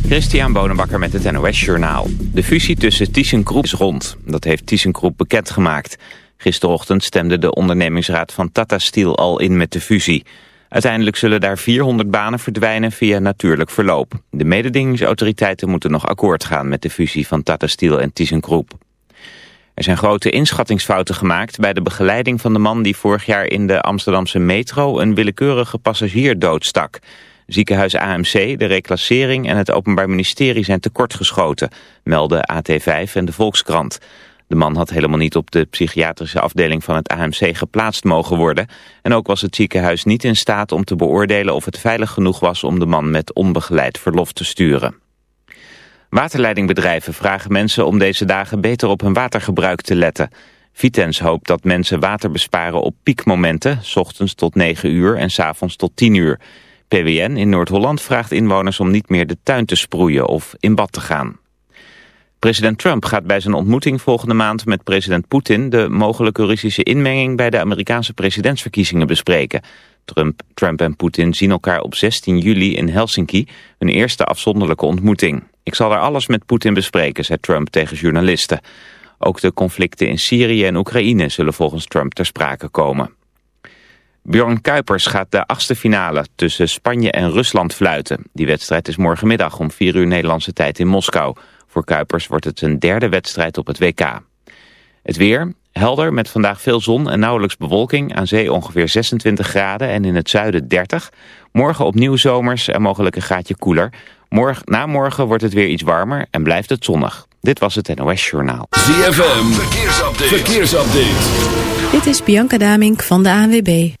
Christian Bonenbakker met het NOS Journaal. De fusie tussen ThyssenKrupp is rond. Dat heeft ThyssenKrupp bekendgemaakt. Gisterochtend stemde de ondernemingsraad van Tata Steel al in met de fusie. Uiteindelijk zullen daar 400 banen verdwijnen via natuurlijk verloop. De mededingingsautoriteiten moeten nog akkoord gaan met de fusie van Tata Steel en ThyssenKrupp. Er zijn grote inschattingsfouten gemaakt bij de begeleiding van de man die vorig jaar in de Amsterdamse metro een willekeurige passagier doodstak. Ziekenhuis AMC, de reclassering en het Openbaar Ministerie zijn tekortgeschoten, melden AT5 en de Volkskrant. De man had helemaal niet op de psychiatrische afdeling van het AMC geplaatst mogen worden. En ook was het ziekenhuis niet in staat om te beoordelen of het veilig genoeg was om de man met onbegeleid verlof te sturen. Waterleidingbedrijven vragen mensen om deze dagen beter op hun watergebruik te letten. Vitens hoopt dat mensen water besparen op piekmomenten, s ochtends tot 9 uur en s avonds tot 10 uur. PWN in Noord-Holland vraagt inwoners om niet meer de tuin te sproeien of in bad te gaan. President Trump gaat bij zijn ontmoeting volgende maand met president Poetin de mogelijke Russische inmenging bij de Amerikaanse presidentsverkiezingen bespreken. Trump, Trump en Poetin zien elkaar op 16 juli in Helsinki, hun eerste afzonderlijke ontmoeting. Ik zal daar alles met Poetin bespreken, zei Trump tegen journalisten. Ook de conflicten in Syrië en Oekraïne zullen volgens Trump ter sprake komen. Bjorn Kuipers gaat de achtste finale tussen Spanje en Rusland fluiten. Die wedstrijd is morgenmiddag om 4 uur Nederlandse tijd in Moskou. Voor Kuipers wordt het een derde wedstrijd op het WK. Het weer, helder met vandaag veel zon en nauwelijks bewolking. Aan zee ongeveer 26 graden en in het zuiden 30. Morgen opnieuw zomers en mogelijk een gaatje koeler. Morgen, na morgen wordt het weer iets warmer en blijft het zonnig. Dit was het NOS Journaal. ZFM, verkeersupdate. verkeersupdate. Dit is Bianca Damink van de ANWB.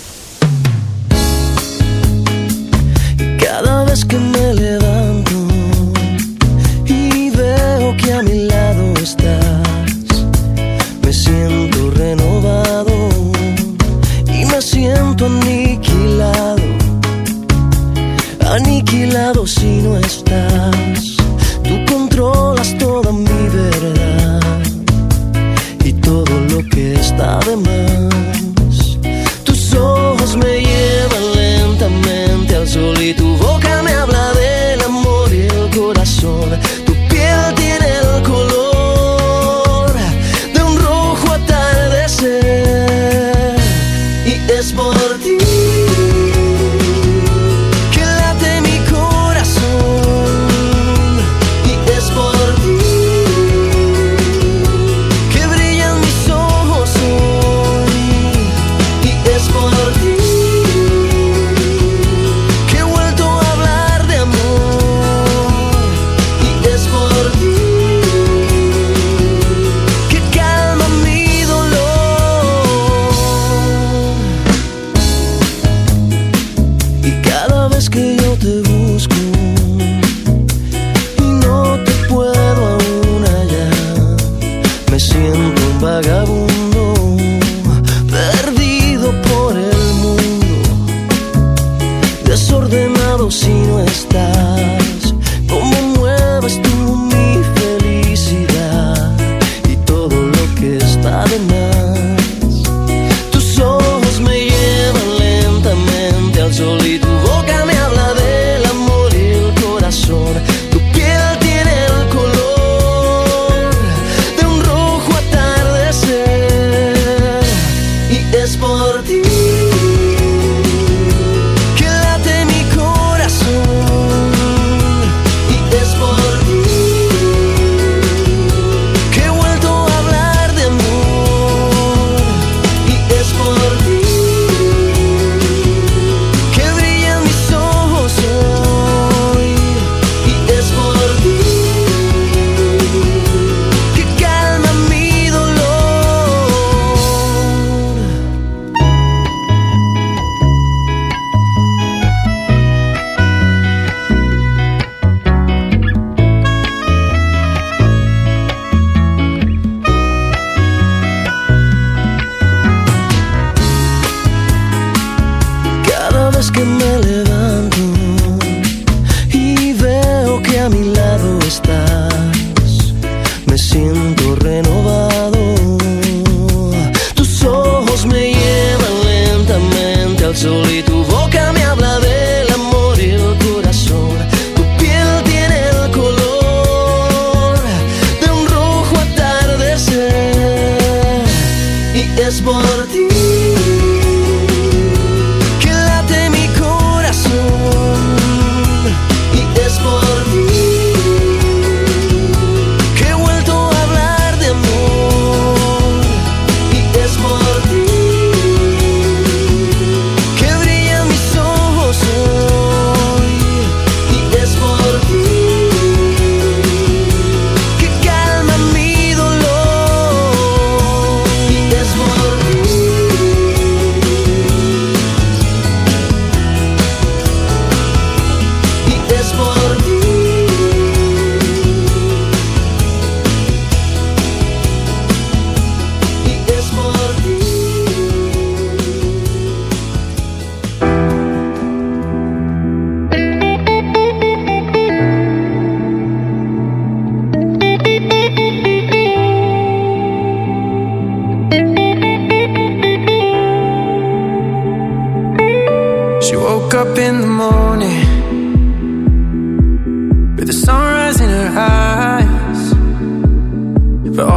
Cada vez que me levanto y veo que a mi lado estás, me siento renovado y me siento aniquilado, aniquilado si no estás. Tú controlas toda mi verdad y todo lo que está de más. Tus ojos me llevan lentamente al sol y tu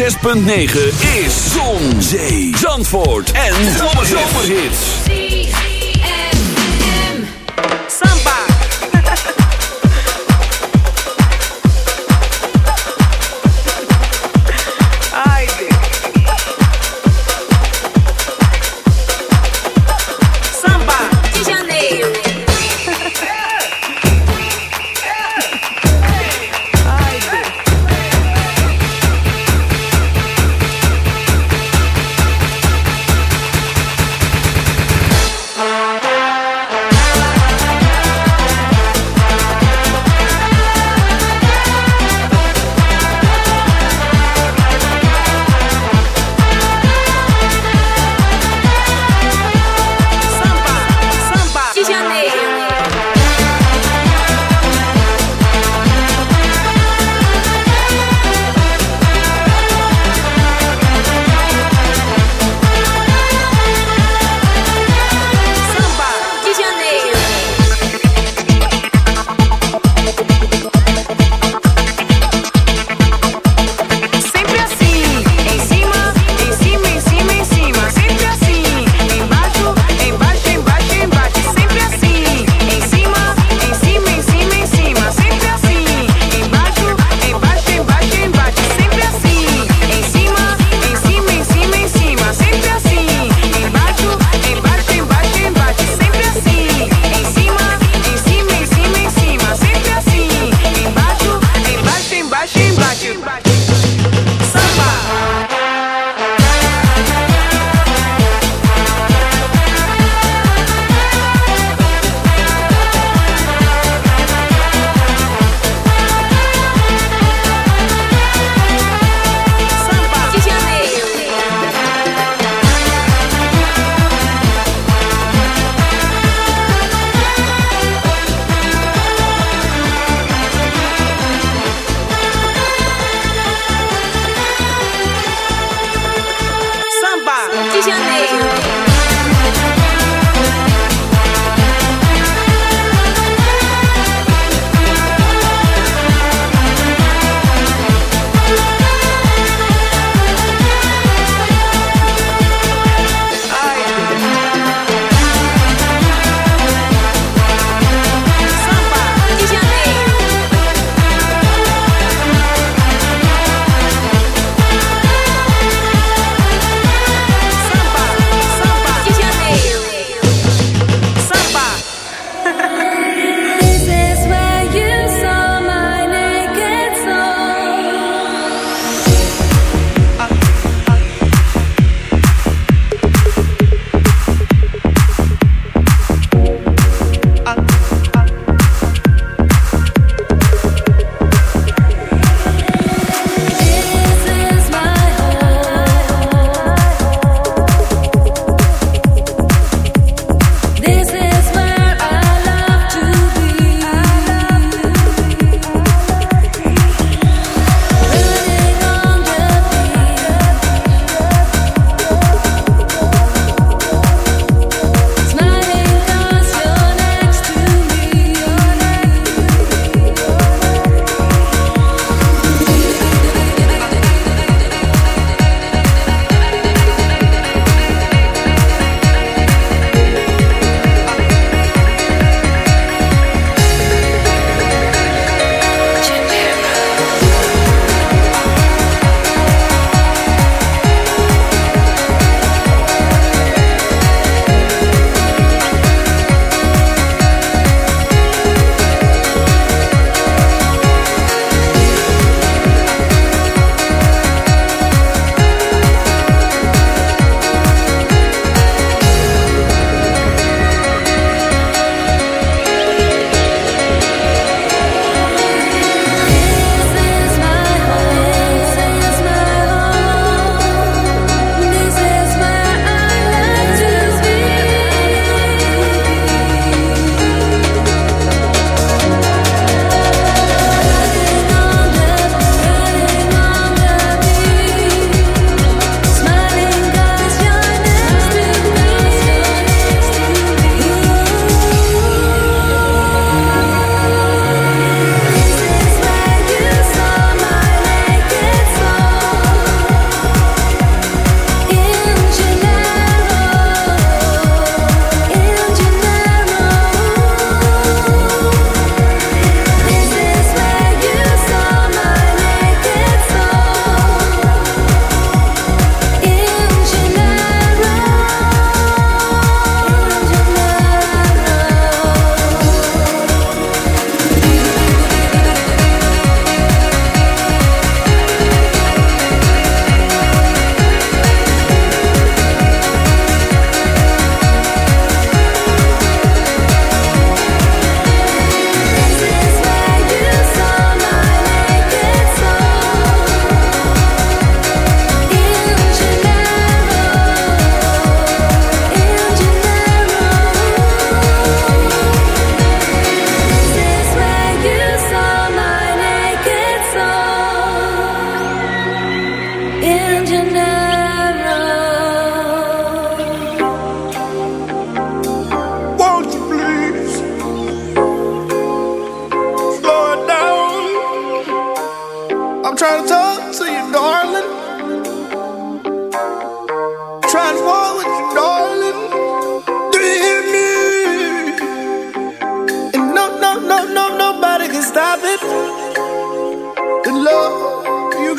6.9 is...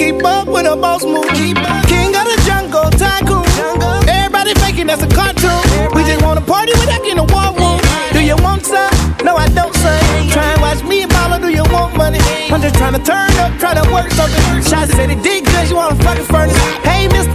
Keep up with a boss move. Keep up King of the jungle, tycoon. Everybody faking that's a cartoon. We just wanna party without getting a war room. Do you want some? No, I don't, son. Try and watch me and Paula, do you want money? I'm just trying to turn up, try to work something. Shots said it did good, you wanna fucking furnace. Hey, mister,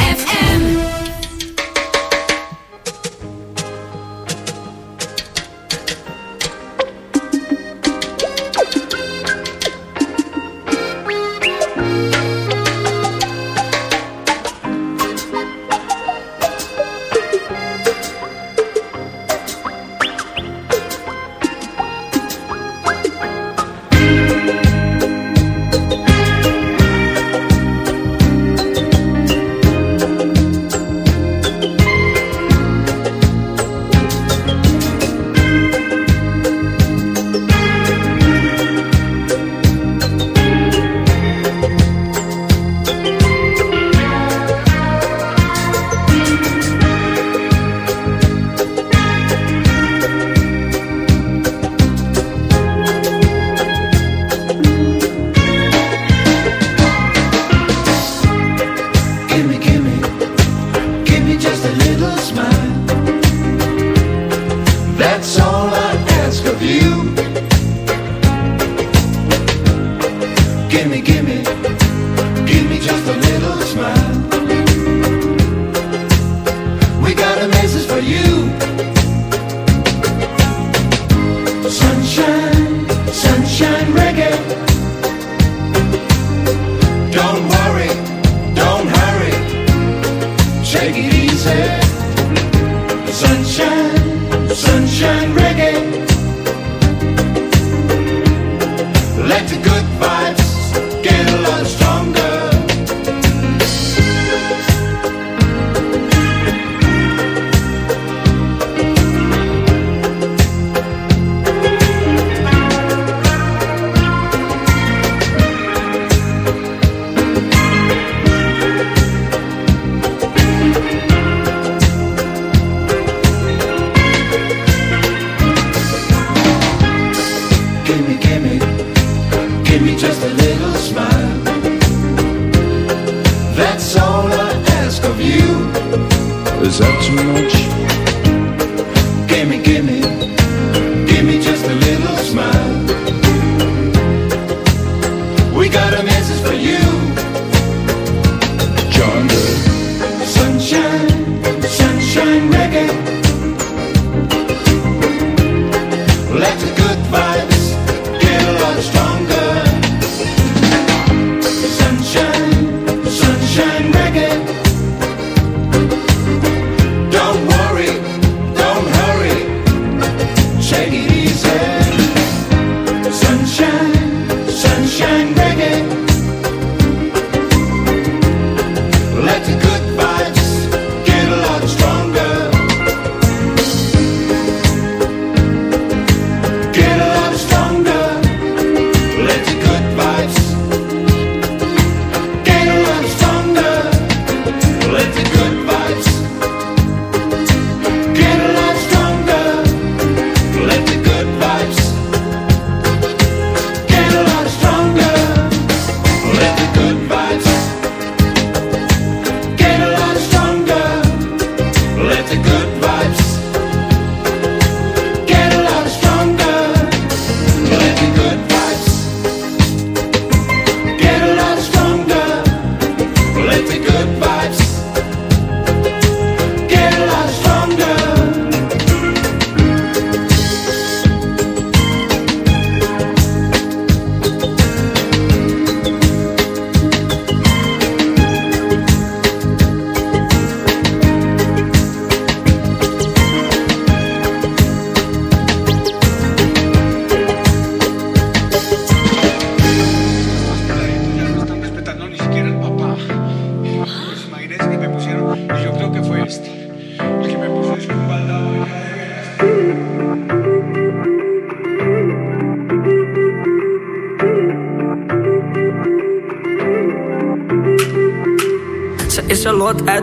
Smile. That's all I ask of you. Is that too much?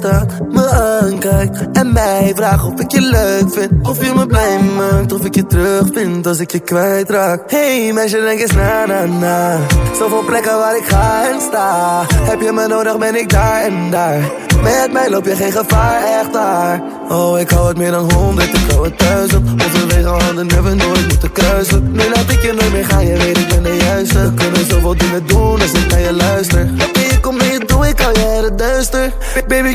Me aankijkt en mij vraagt of ik je leuk vind. Of je me blij maakt, of ik je terug vind als ik je kwijtraak. Hey meisje, denk eens na na na. Zoveel plekken waar ik ga en sta. Heb je me nodig, ben ik daar en daar. Met mij loop je geen gevaar, echt daar. Oh, ik hou het meer dan honderd, ik hou het duizend. Onze wegen never nooit moeten kruisen. Nu laat ik je nooit meer gaan, je weet ik ben de juiste. We kunnen zoveel dingen doen als ik naar je luister. Oké, ik kom je toe, ik uit het duister. Baby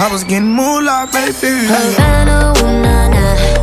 I was getting more baby. Havana, ooh, nah, nah.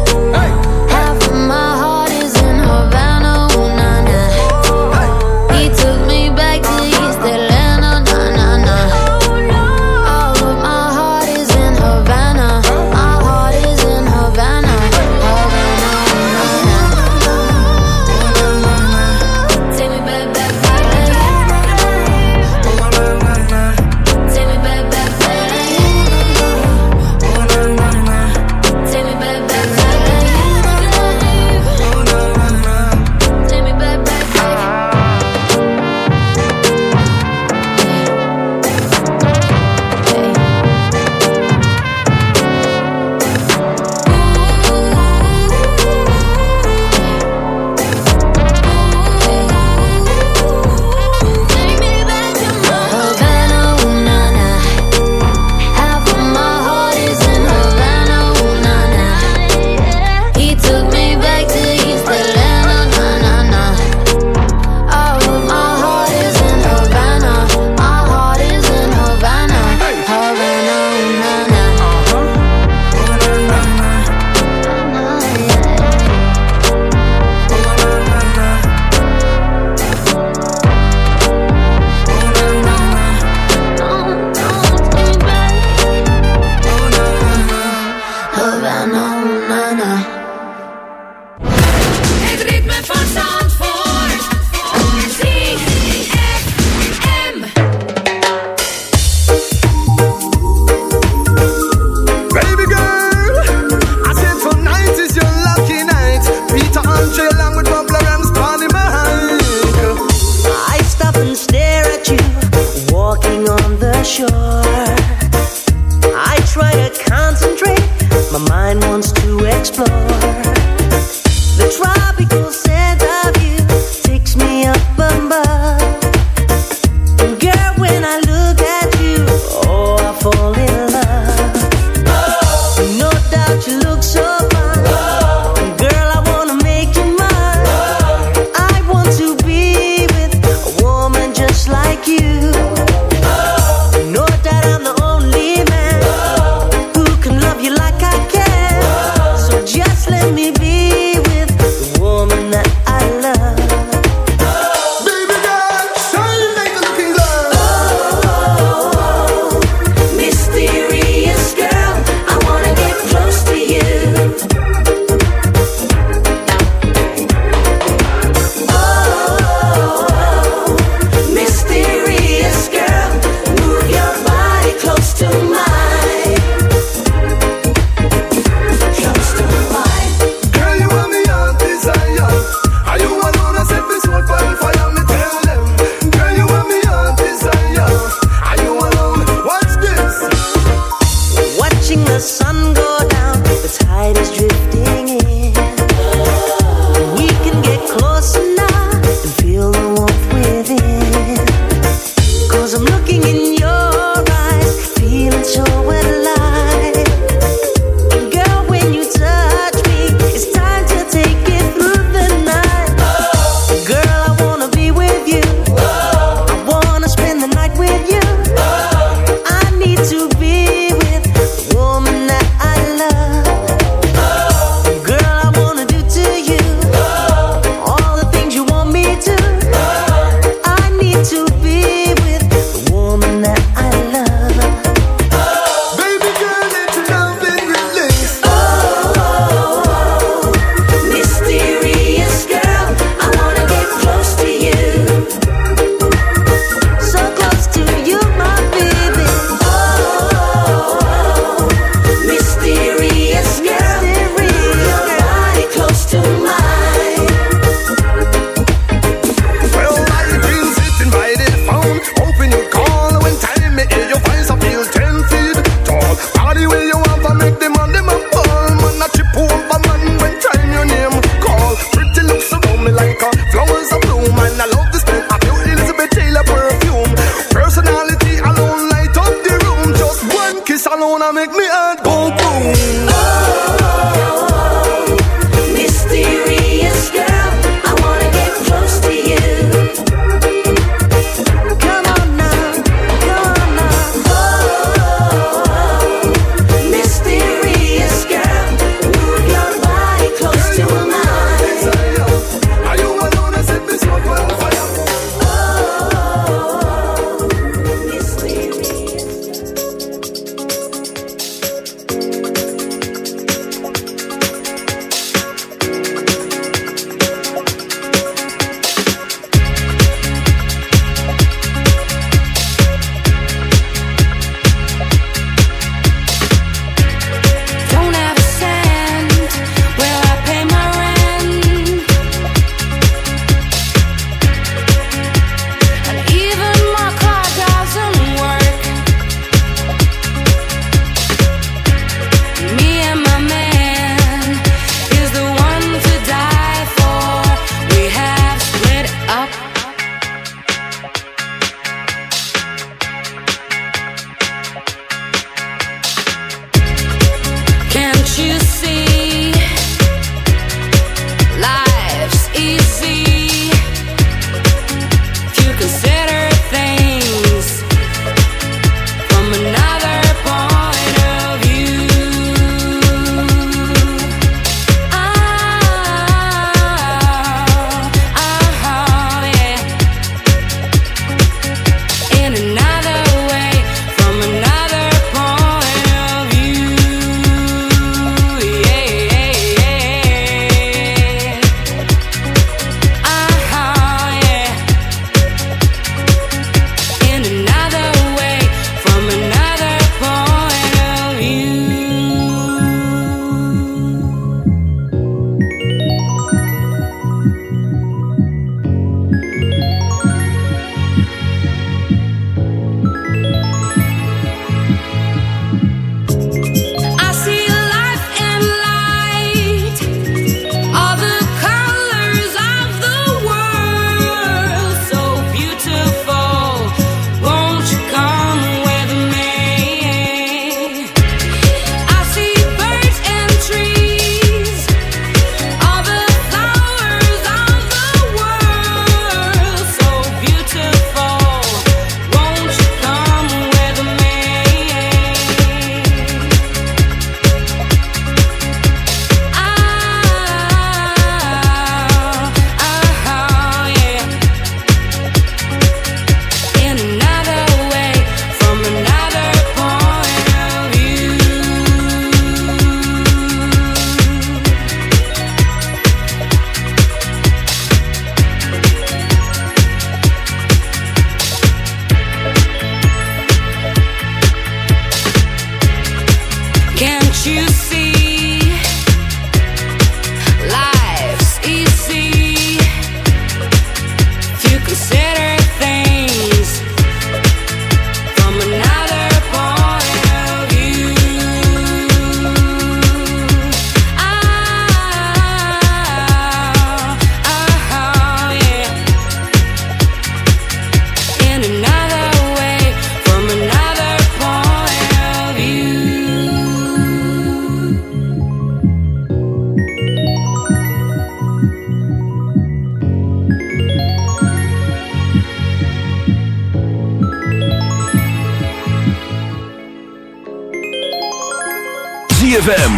ZFM.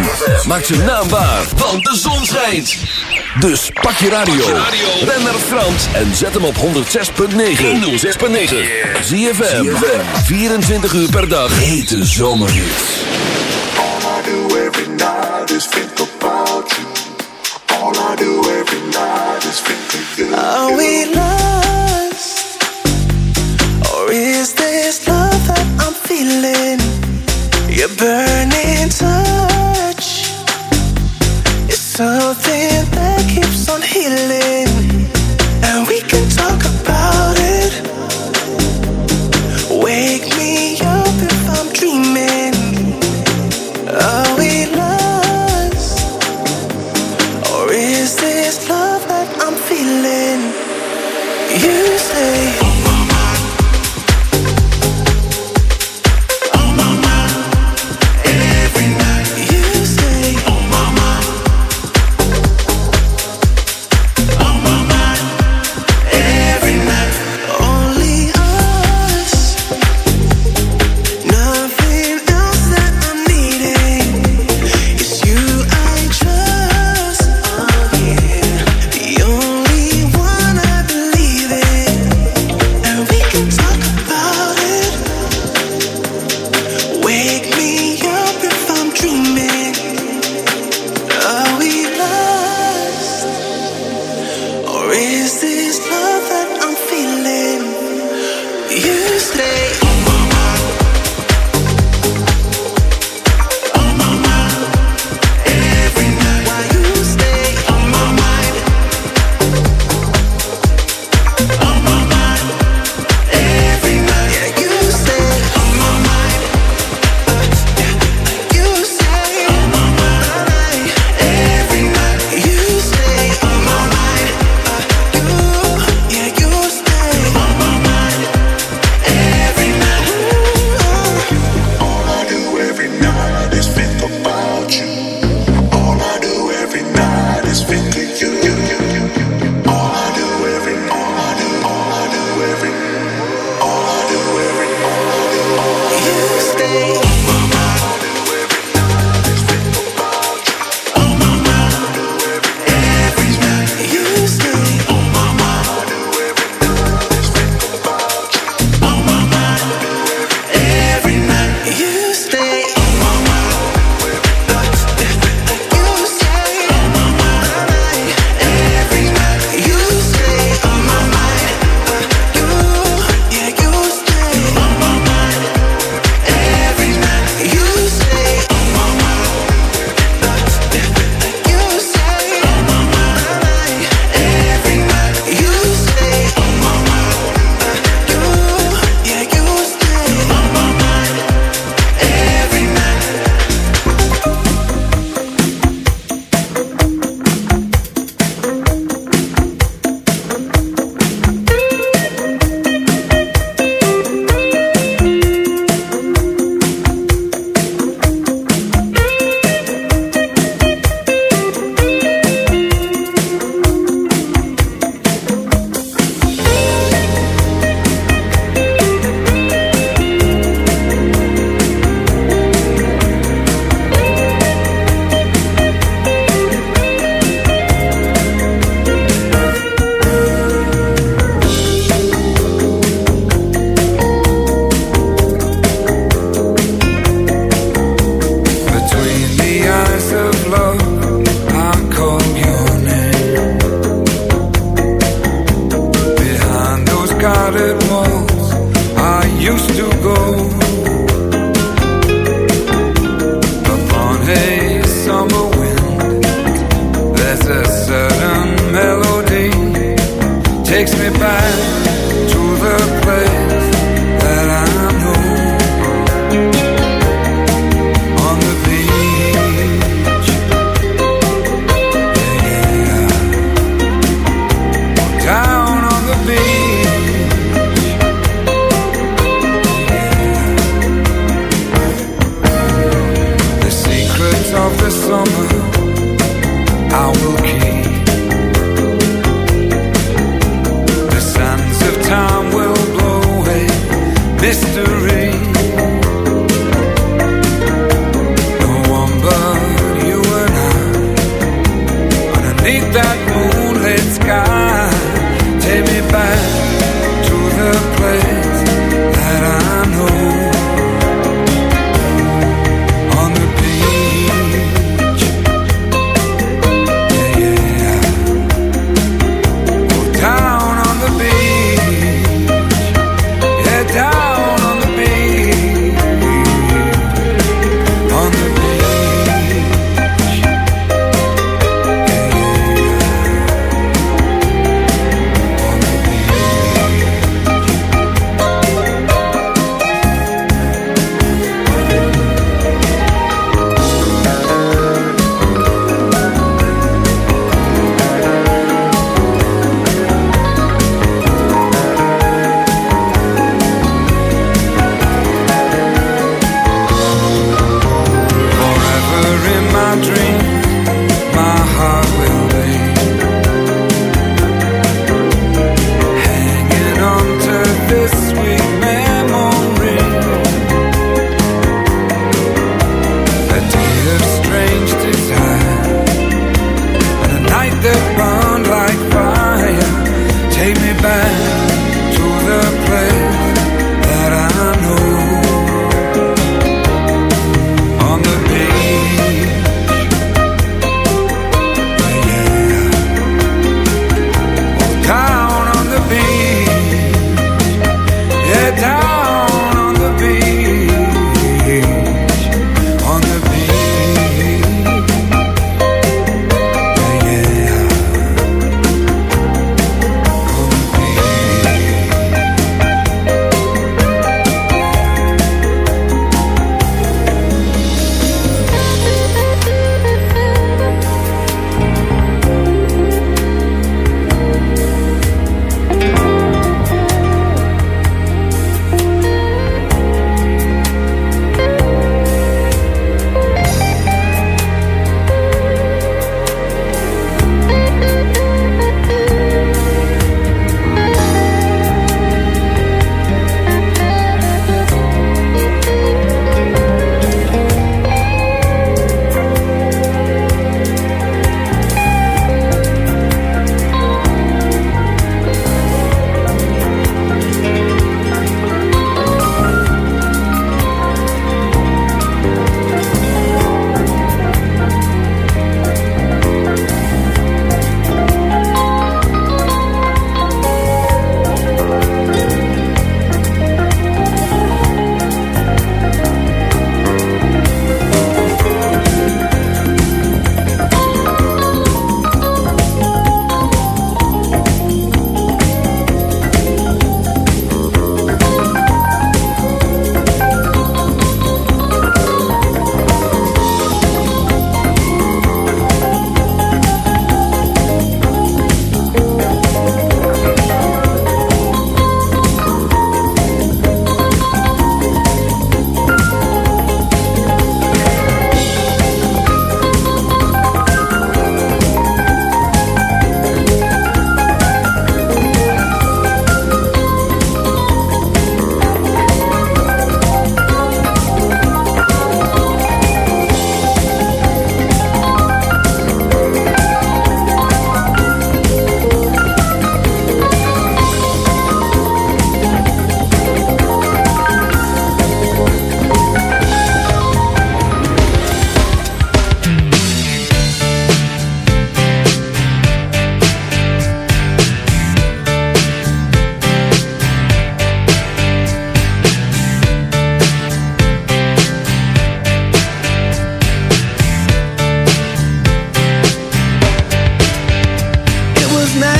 Maak ze naambaar, want de zon schijnt. Dus pak je radio. Ben naar Frans en zet hem op 106.9. 106.9. ZFM. 24 uur per dag. Hete zomerhits. All I do every night is think about you. All I do every night is think about you. Are we lost? Or is this love that I'm feeling? Your burning touch is something that keeps on healing, and we can talk about.